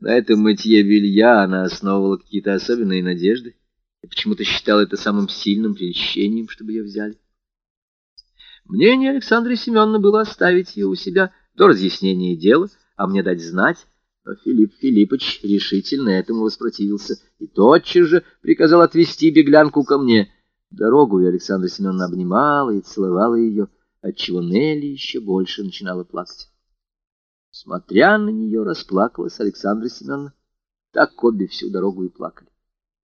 На этом мытье белья она основывала какие-то особенные надежды и почему-то считала это самым сильным прельщением, чтобы ее взяли. Мнение Александры Семеновны было оставить ее у себя до разъяснения дела, а мне дать знать, но Филипп Филиппович решительно этому воспротивился и тотчас же приказал отвезти беглянку ко мне. Дорогу и Александра Семеновна обнимала и целовала ее, отчего Нелли еще больше начинала плакать. Смотря на нее, расплакалась Александра Семеновна. Так обе всю дорогу и плакали.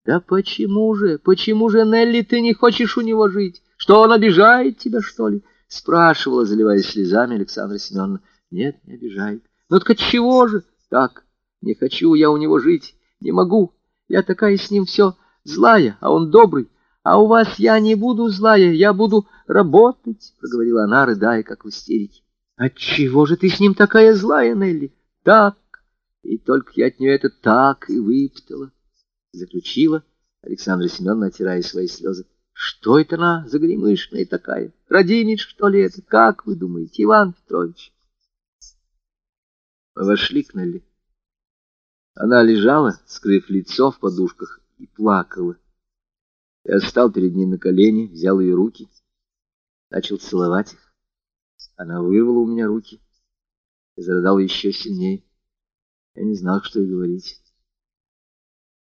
«Да почему же, почему же, Нелли, ты не хочешь у него жить? Что, он обижает тебя, что ли?» Спрашивала, заливаясь слезами, Александра Семеновна. «Нет, не обижает. Ну так чего же?» «Так, не хочу я у него жить, не могу. Я такая с ним все злая, а он добрый. А у вас я не буду злая, я буду работать», — проговорила она, рыдая, как в истерике. Отчего же ты с ним такая злая, Нелли? Так, и только я от нее это так и выпытала, заключила Александра Семеновна, отирая свои слезы. Что это она за гремышная такая? Радимич, что ли это? Как вы думаете, Иван Петрович? Мы вошли к Нелли. Она лежала, скрыв лицо в подушках, и плакала. Я встал перед ней на колени, взял ее руки, начал целовать их. Она вырвала у меня руки и зарыдала еще сильнее. Я не знал, что и говорить.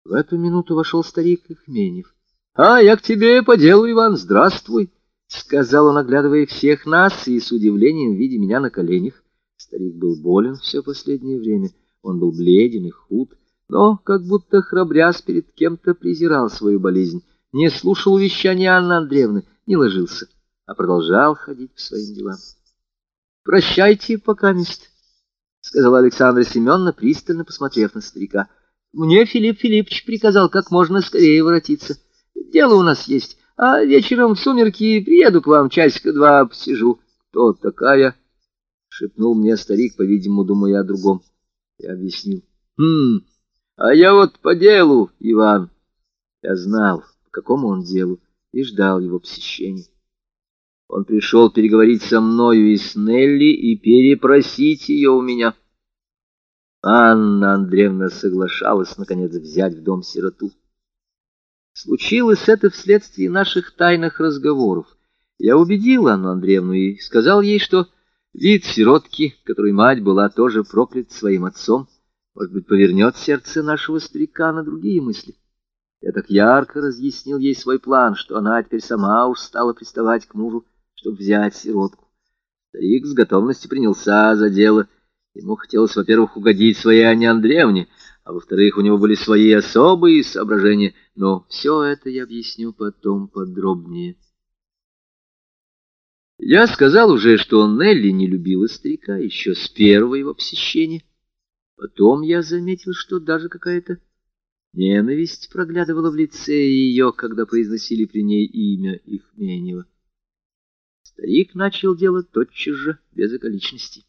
В эту минуту вошел старик Ихменев. — А, я к тебе по делу, Иван, здравствуй! — сказал он, оглядывая всех нас и с удивлением видя меня на коленях. Старик был болен все последнее время. Он был бледен и худ, но как будто храбрясь перед кем-то презирал свою болезнь, не слушал увещания Анны Андреевны, не ложился, а продолжал ходить по своим делам. Прощайте, покамест, — сказала Александра Семеновна, пристально посмотрев на старика. Мне Филипп Филиппович приказал как можно скорее воротиться. Дело у нас есть, а вечером в сумерки приеду к вам, часика два посижу. Кто такая? — шепнул мне старик, по-видимому, думая о другом. Я объяснил. — Хм, а я вот по делу, Иван. Я знал, по какому он делу, и ждал его посещения. Он пришел переговорить со мною и с Нелли и перепросить ее у меня. Анна Андреевна соглашалась, наконец, взять в дом сироту. Случилось это вследствие наших тайных разговоров. Я убедил Анну Андреевну и сказал ей, что вид сиротки, которой мать была тоже проклят своим отцом, может быть, повернет сердце нашего старика на другие мысли. Я так ярко разъяснил ей свой план, что она теперь сама уж стала приставать к мужу, чтобы взять сиротку. Старик с готовностью принялся за дело. Ему хотелось, во-первых, угодить своей Анне Андреевне, а во-вторых, у него были свои особые соображения, но все это я объясню потом подробнее. Я сказал уже, что Нелли не любила старика еще с первого его посещения. Потом я заметил, что даже какая-то ненависть проглядывала в лице ее, когда произносили при ней имя Ихменева. Старик начал делать тотчас же, без околичностей.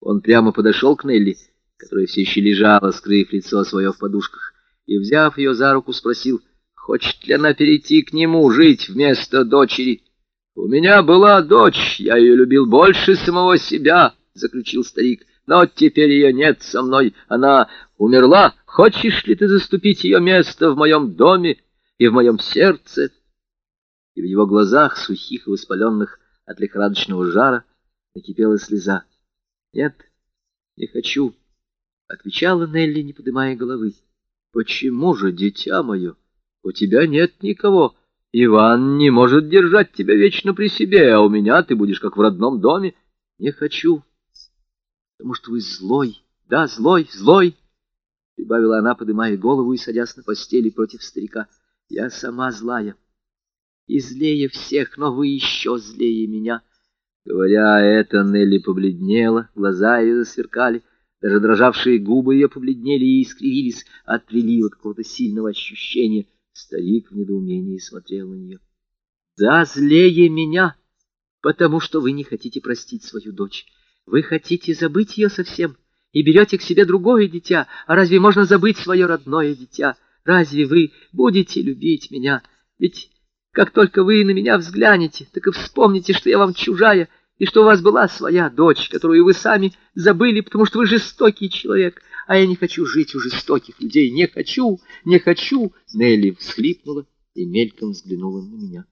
Он прямо подошел к Нелли, которая все еще лежала, скрыв лицо свое в подушках, и, взяв ее за руку, спросил, хочет ли она перейти к нему, жить вместо дочери. — У меня была дочь, я ее любил больше самого себя, — заключил старик, — но теперь ее нет со мной, она умерла. Хочешь ли ты заступить ее место в моем доме и в моем сердце? — и в его глазах, сухих и воспаленных от лихорадочного жара, накипела слеза. — Нет, не хочу, — отвечала Нелли, не поднимая головы. — Почему же, дитя мое, у тебя нет никого? Иван не может держать тебя вечно при себе, а у меня ты будешь как в родном доме. Не хочу, потому что вы злой, да, злой, злой, — прибавила она, поднимая голову и садясь на постели против старика. — Я сама злая и злее всех, но вы еще злее меня. Говоря это, Нелли побледнела, глаза ее засверкали, даже дрожавшие губы ее побледнели и искривились от прилива какого-то сильного ощущения. Старик в недоумении смотрел на нее. — Да, злее меня, потому что вы не хотите простить свою дочь. Вы хотите забыть ее совсем и берете к себе другое дитя. А разве можно забыть свое родное дитя? Разве вы будете любить меня? Ведь как только вы на меня взглянете, так и вспомните, что я вам чужая, и что у вас была своя дочь, которую вы сами забыли, потому что вы жестокий человек, а я не хочу жить у жестоких людей, не хочу, не хочу. Нелли всхлипнула и мельком взглянула на меня.